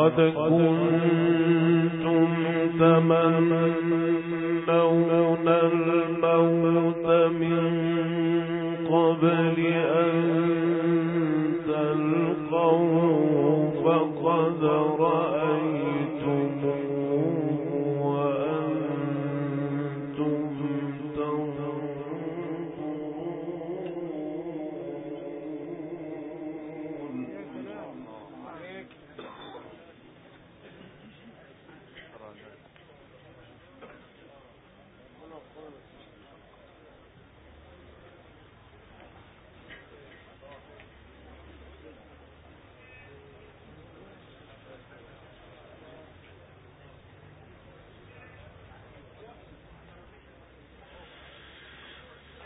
ولقد كنتم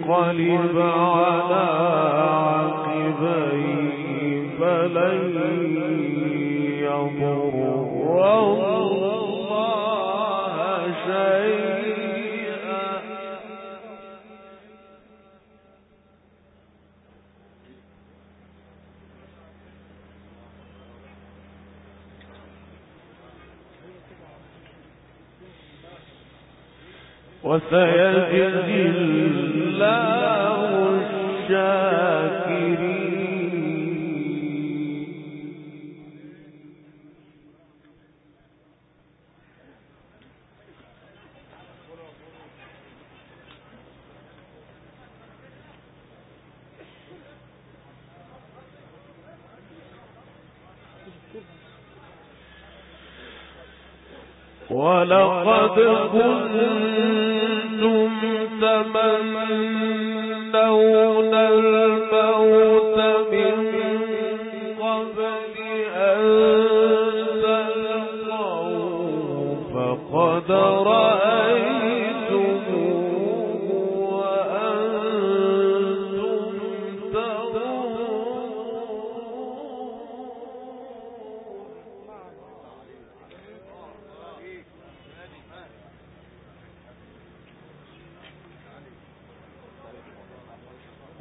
ينقلب على عقبيه فلن يضر الله شيئا. وسيجزي الله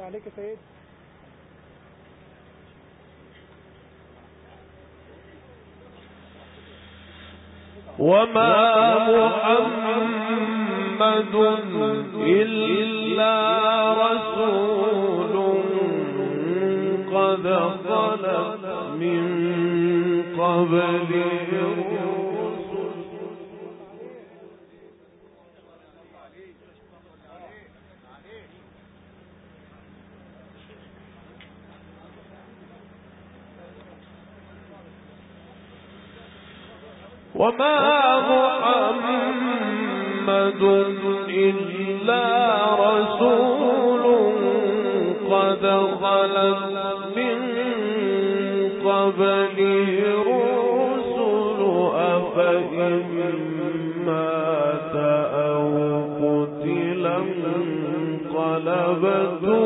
عليك يا سيد. وما محمد إلا رسول قد خلق من قبله وما محمد إلا رسول قد خلت من قبله رسل أفإن مات أو قتلا انقلبتم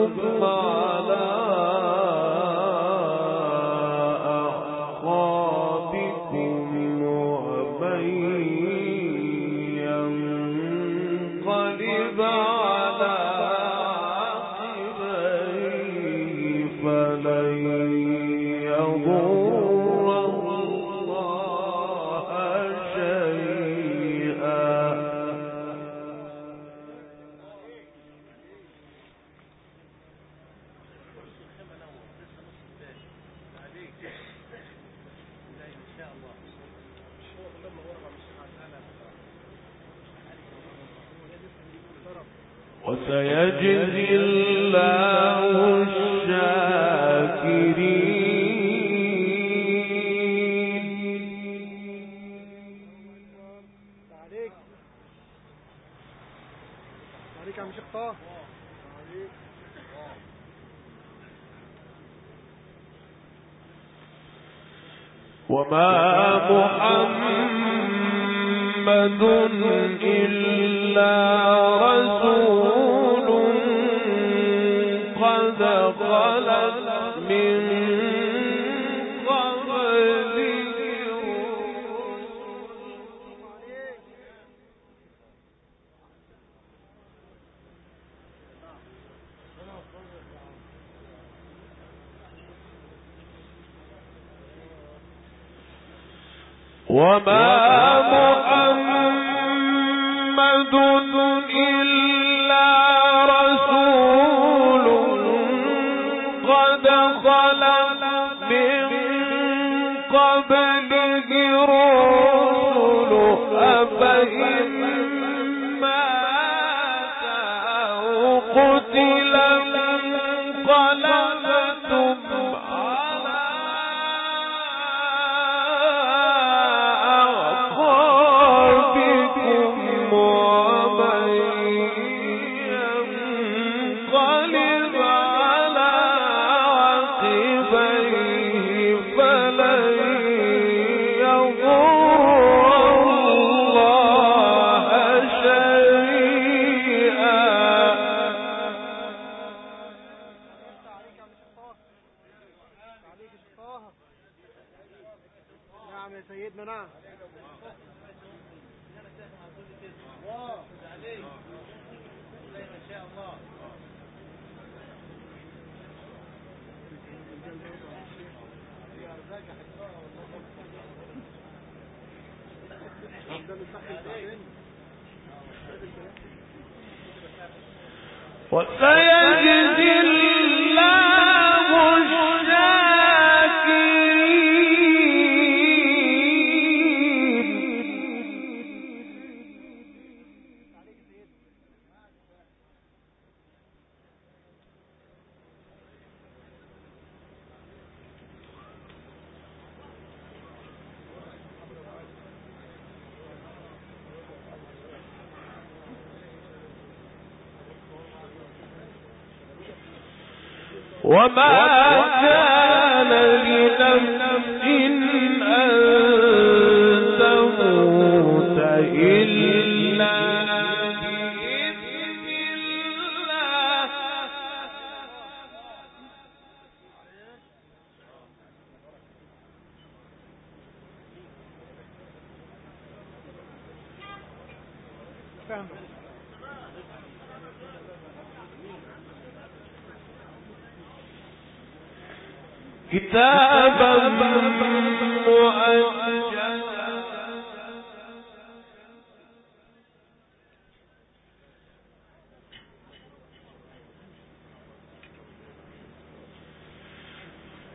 وسيجزي الله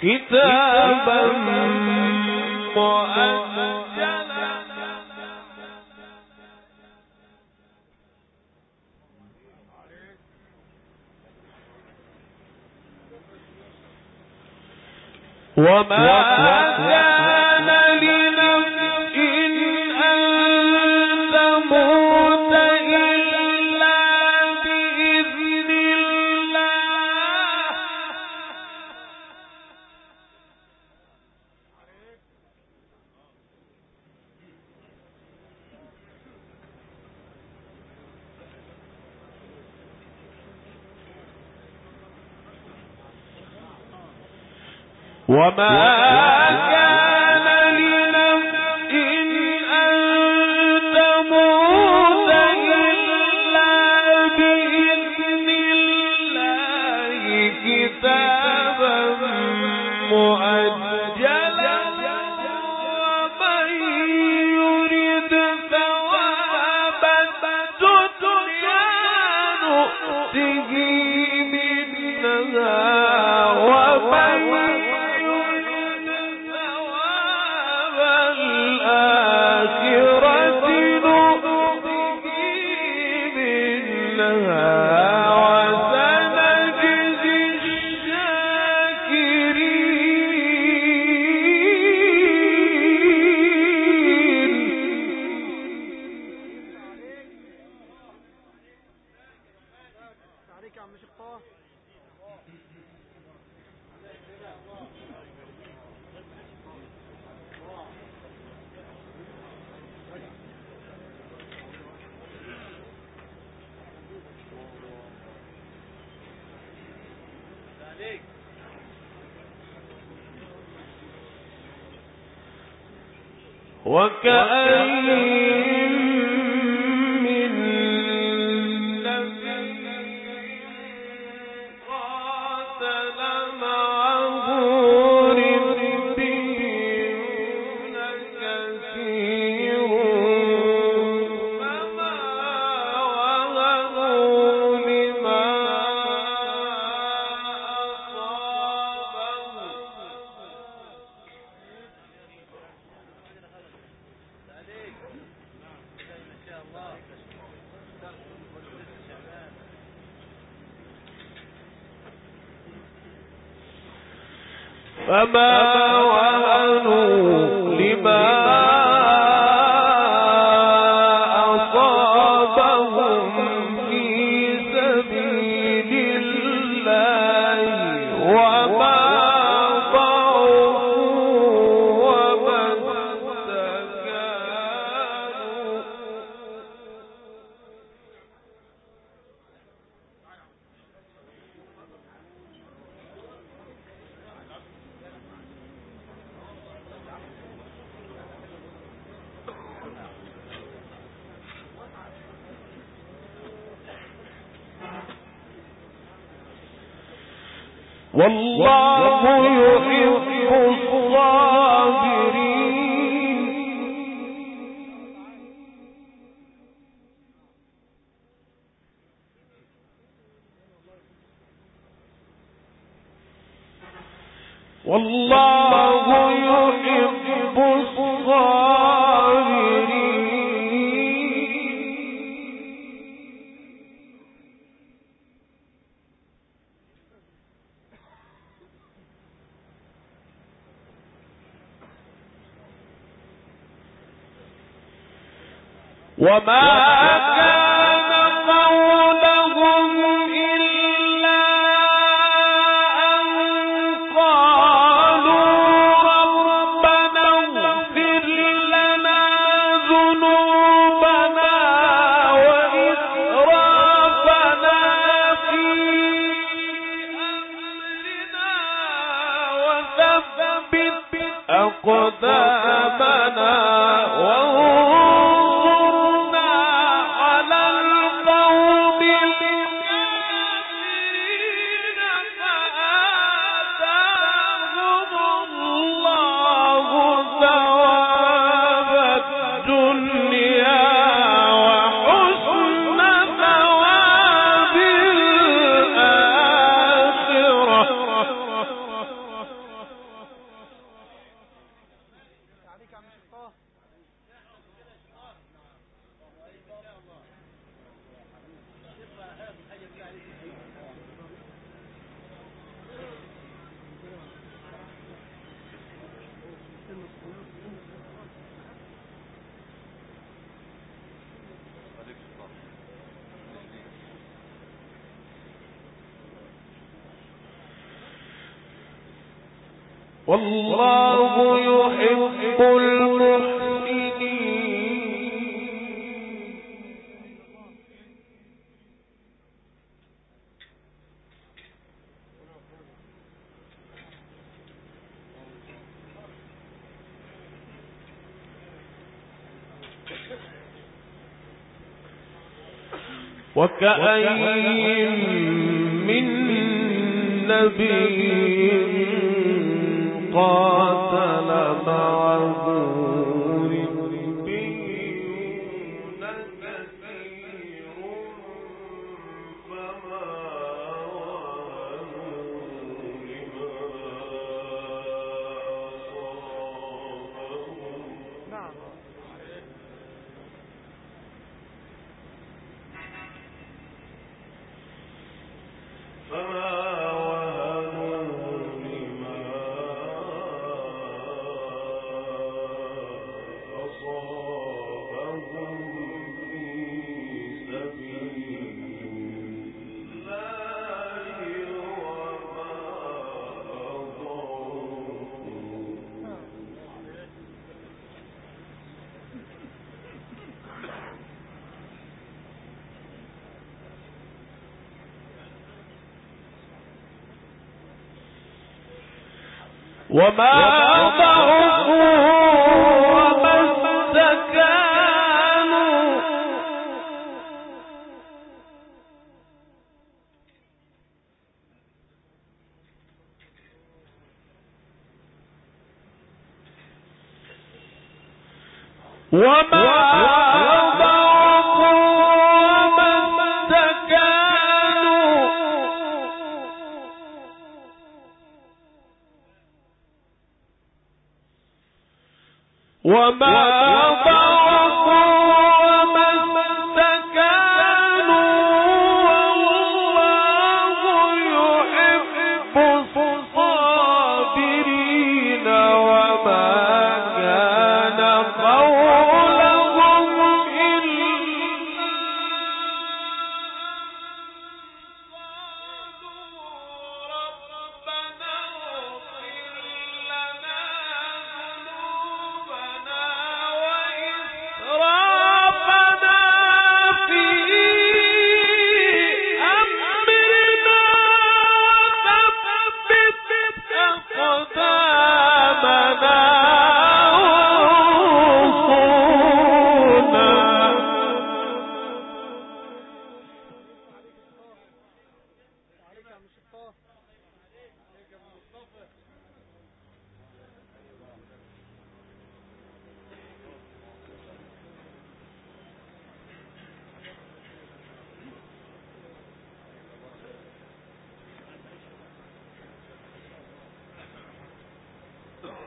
كتابا مؤجلا وما فما وما كان والله يحب المحسنين وكأين من نبي قاتل معه وما ضعفوا وما استكانوا وما وما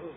ہو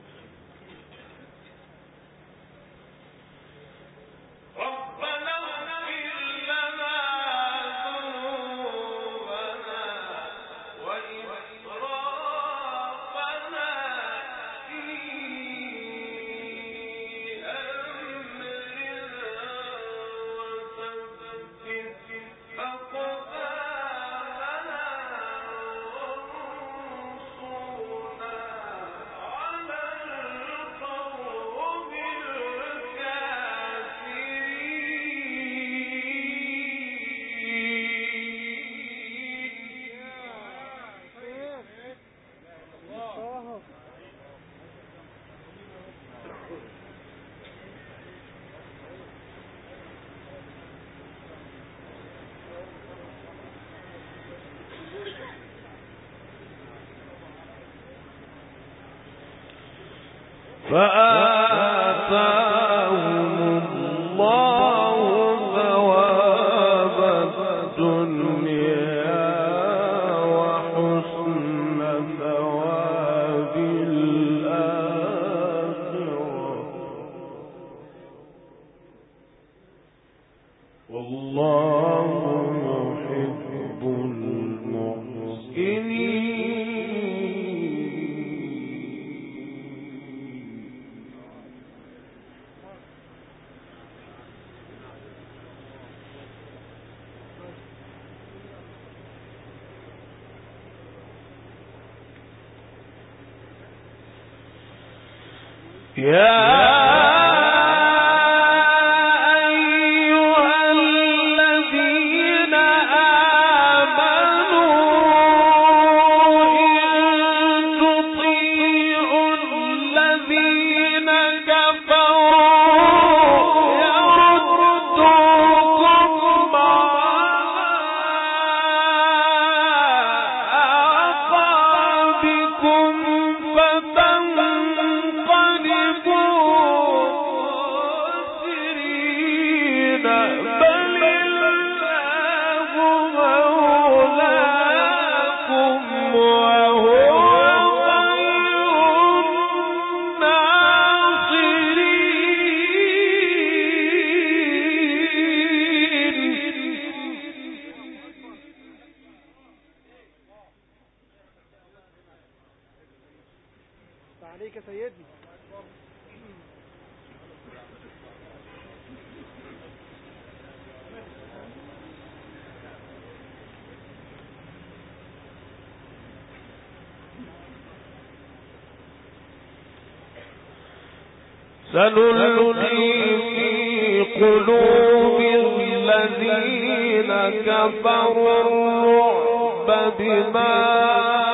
Well, uh, uh سنلقي في قلوب الذين كفروا الرعب بما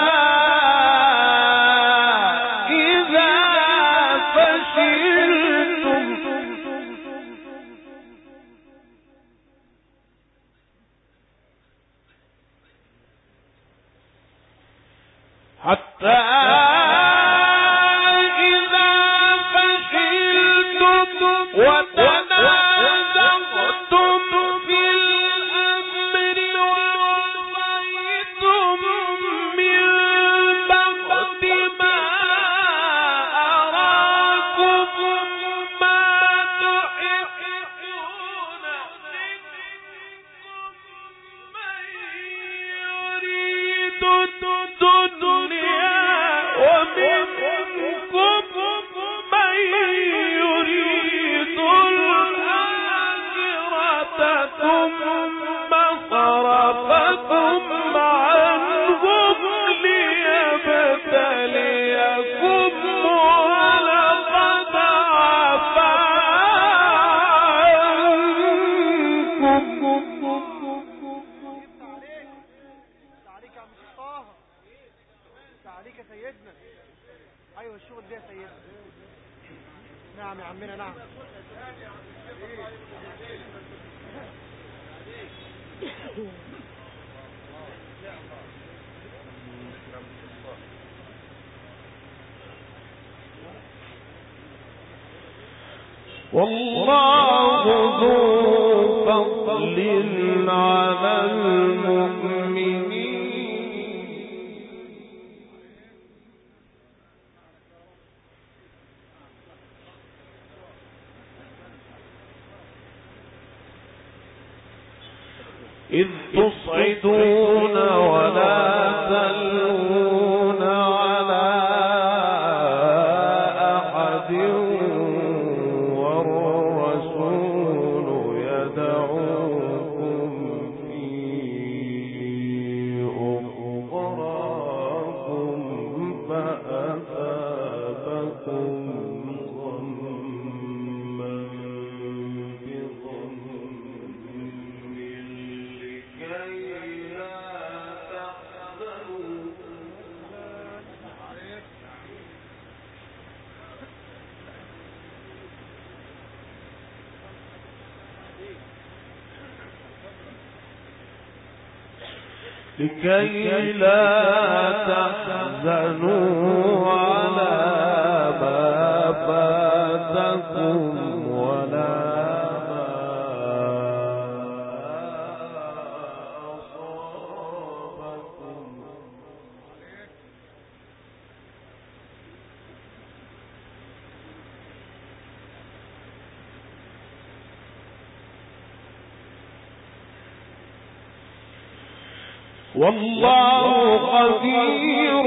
والله ذو فضل كي والله خبير.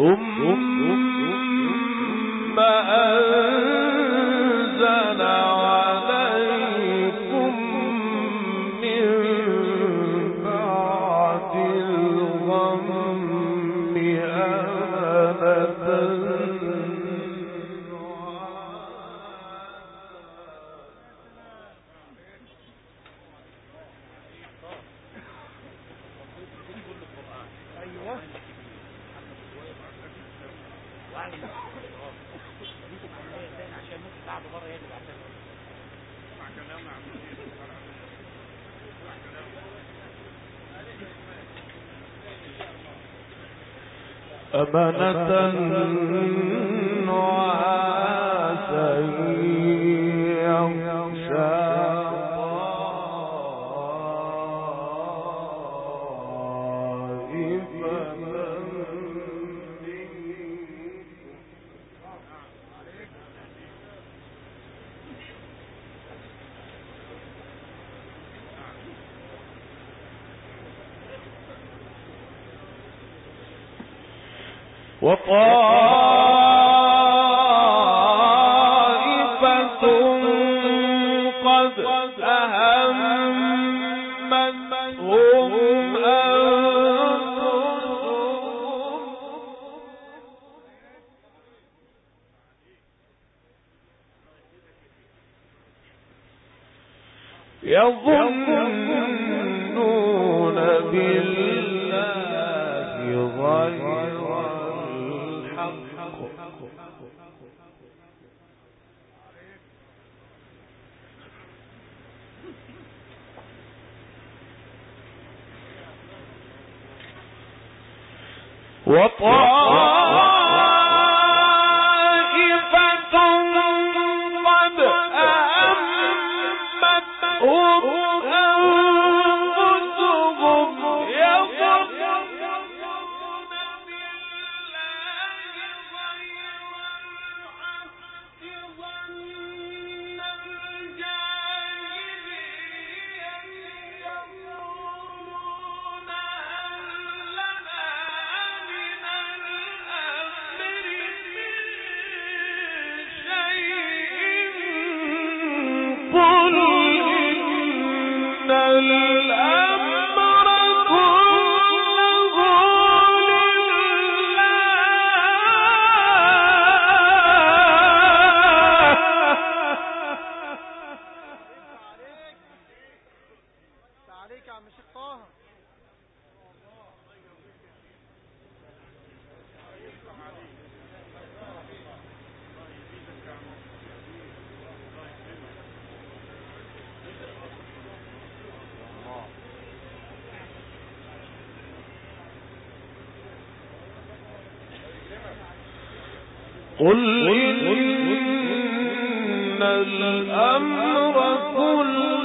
ثم يظنون بالله غير الحق. وطال قل إن الأمر كله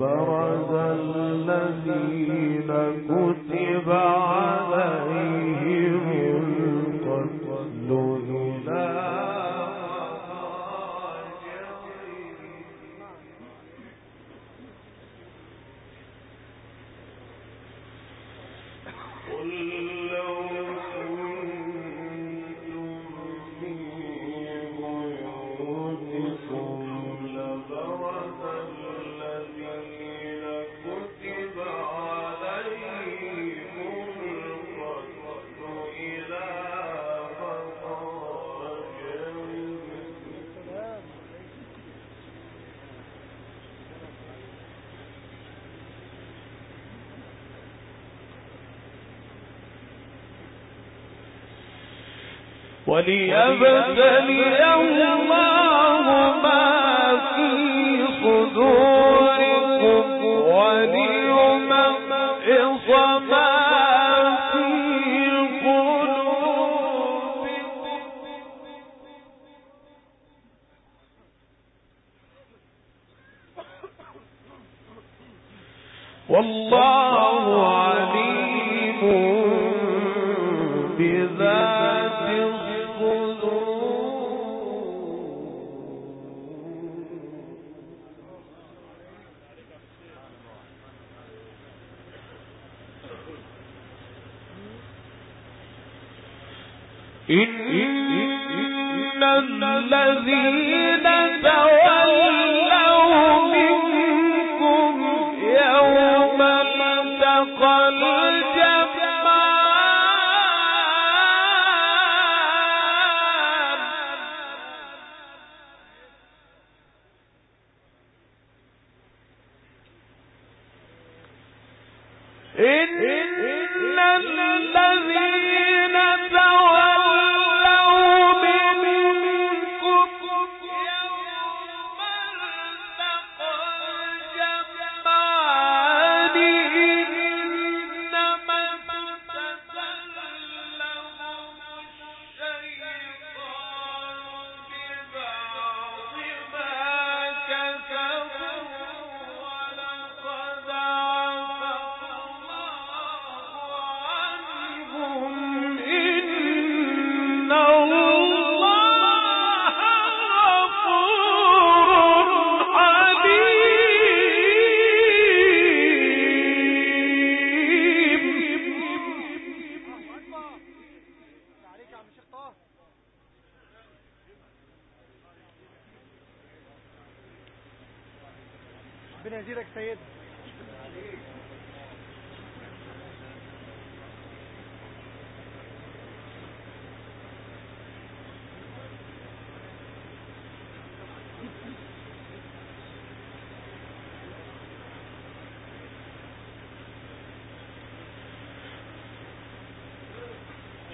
وبرز الذين كتبوا وليبتليهم إن الذين دعوا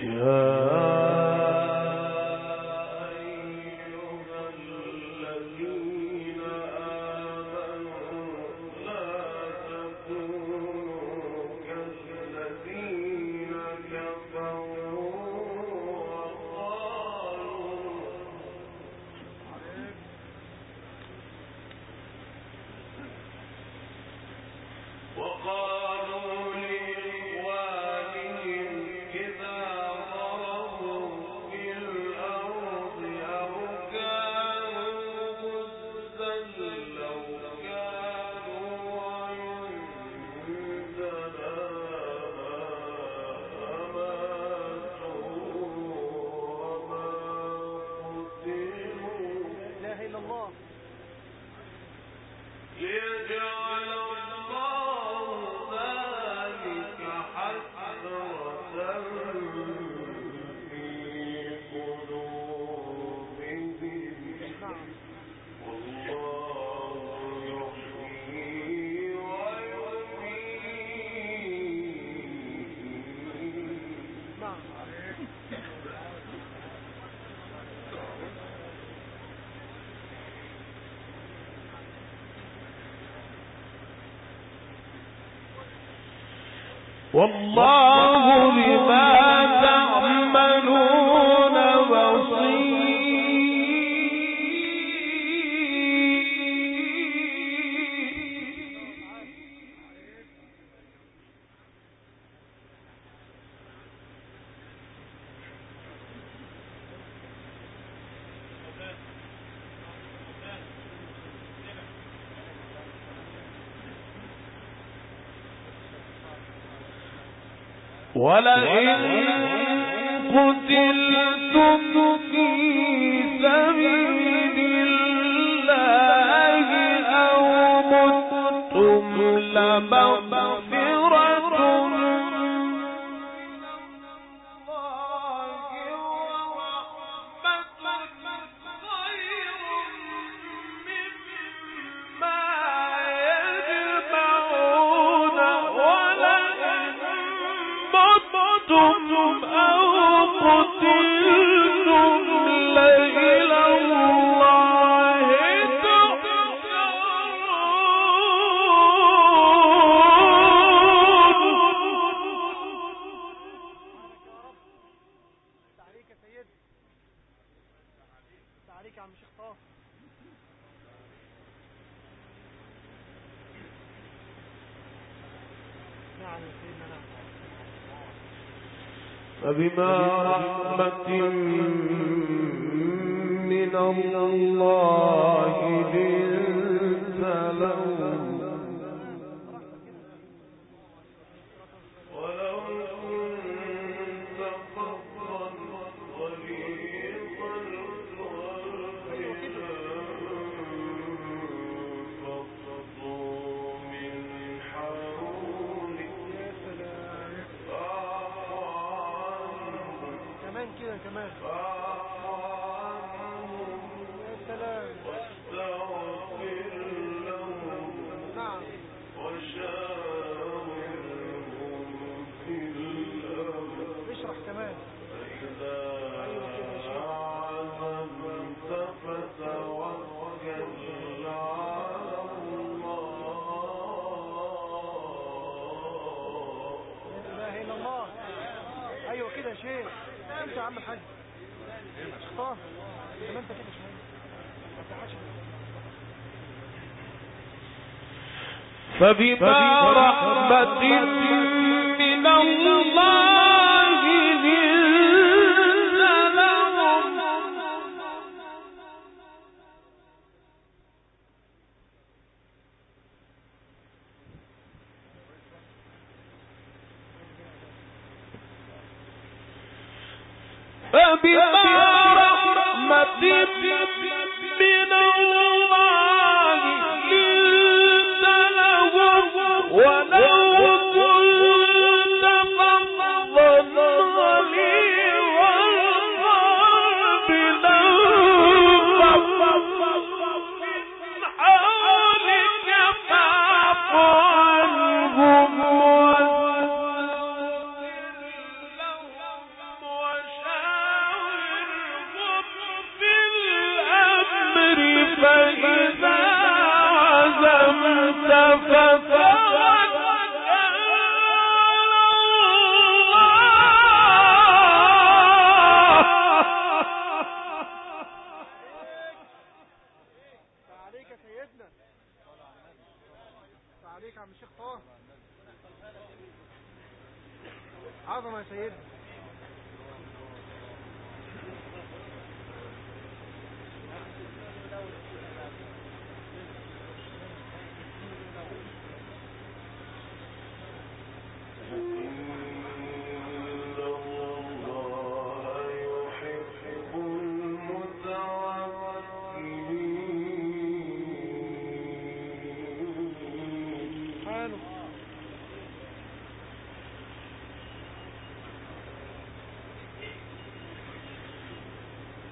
يا والله بما ولئن فبما رحمة من الله فبما رحمة من الله لنت لهم. فبما رحمة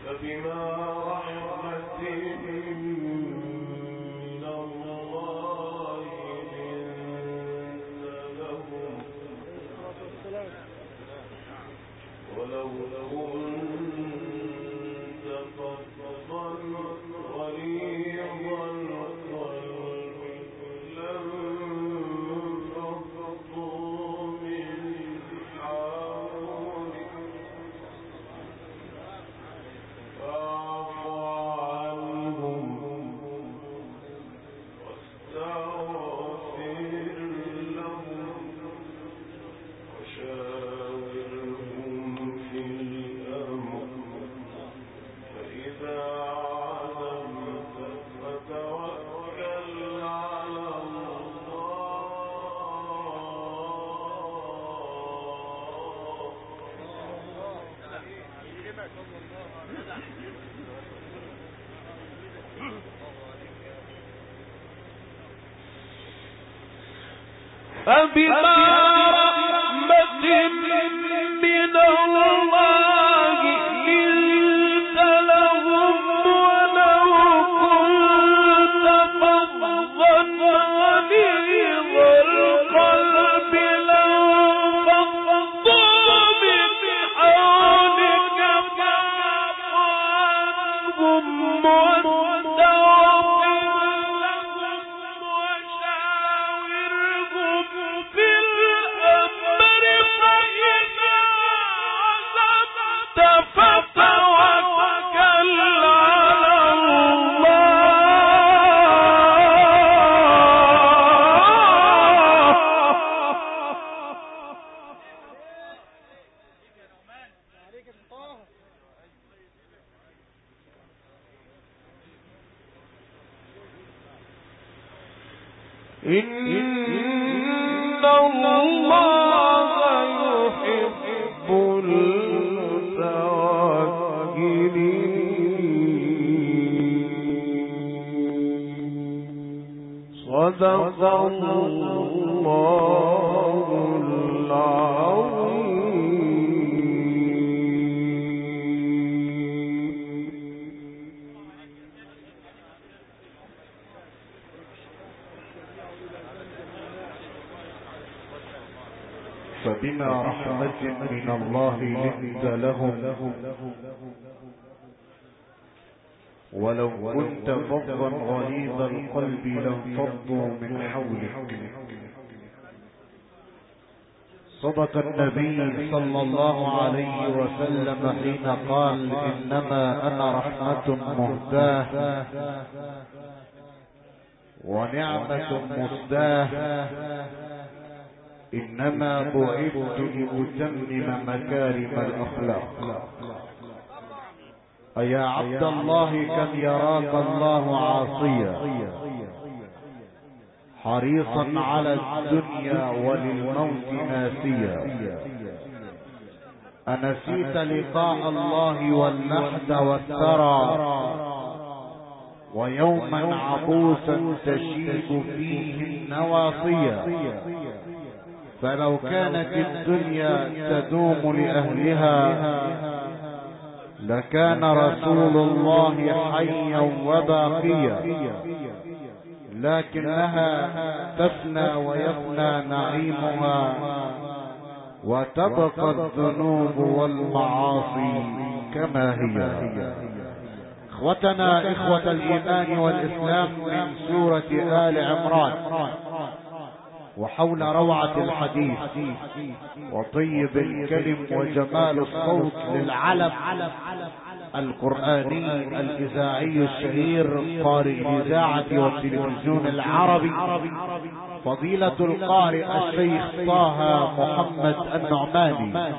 فبما رحمة بما الله عليه وسلم حين قال إنما أنا رحمة مهداة. ونعمة مسداه إنما بعثت لأتمم مكارم الأخلاق. أيا عبد الله كم يراك الله عاصيا. حريصا على الدنيا وللموت ناسيا. أنسيت لقاء الله واللحد والثرى. ويوما عبوسا تشيب فيه النواصيا فلو كانت الدنيا تدوم لأهلها لكان رسول الله حيا وباقيا لكنها تفنى ويفنى نعيمها. وتبقى الذنوب والمعاصي كما هي. إخوتنا إخوة الإيمان والإسلام من سورة آل عمران وحول روعة الحديث وطيب الكلم وجمال الصوت للعلم. القرآني الإذاعي الشهير قارئ الإذاعة والتلفزيون العربي فضيلة القارئ الشيخ طه محمد النعماني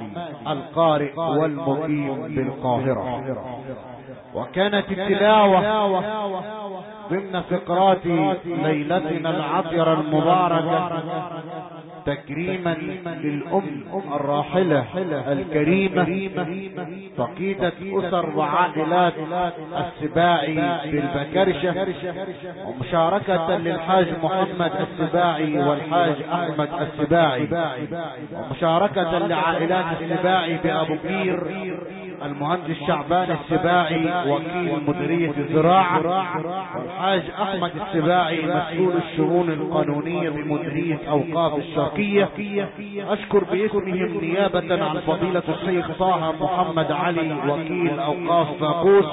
القارئ والمقيم بالقاهرة. وكانت التلاوة ضمن فقرات ليلتنا العطرة المباركة تكريما للأم الراحلة الكريمة فقيدة أسر وعائلات السباعي بالبكرشة ومشاركة للحاج محمد السباعي والحاج أحمد السباعي. ومشاركة لعائلات السباعي بأبو كير. المهندس شعبان السباعي وكيل مديرية الزراعة والحاج أحمد السباعي مسؤول الشؤون القانونية بمديرية أوقاف الشرقية. أشكر باسمهم نيابة عن فضيلة الشيخ طه محمد علي وكيل أوقاف باقوس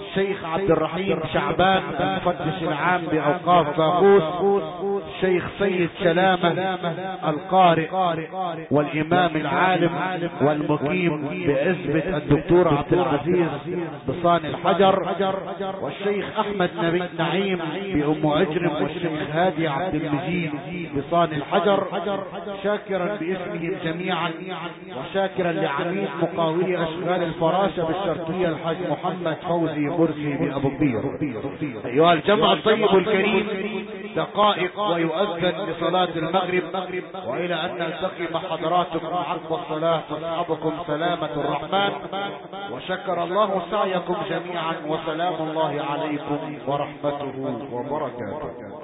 الشيخ عبد الرحيم شعبان المفتش العام بأوقاف باقوس الشيخ سيد سلامة القارئ والإمام العالم والمقيم بعزبة الدكتور عبد العزيز بصان الحجر والشيخ أحمد نبي نعيم بأم عجرم والشيخ هادي عبد المجيد بصان الحجر شاكرا باسمهم جميعا وشاكرا لعميد مقاولي أشغال الفراشة بالشرقية الحاج محمد فوزي مرسي بأبو كبير أيها الجمع الطيب الكريم دقائق ويؤذن لصلاة المغرب وإلى أن نلتقي مع حضراتكم عقب الصلاة. تصحبكم سلامة الرحمن. وشكر الله سعيكم جميعا وسلام الله عليكم ورحمته وبركاته.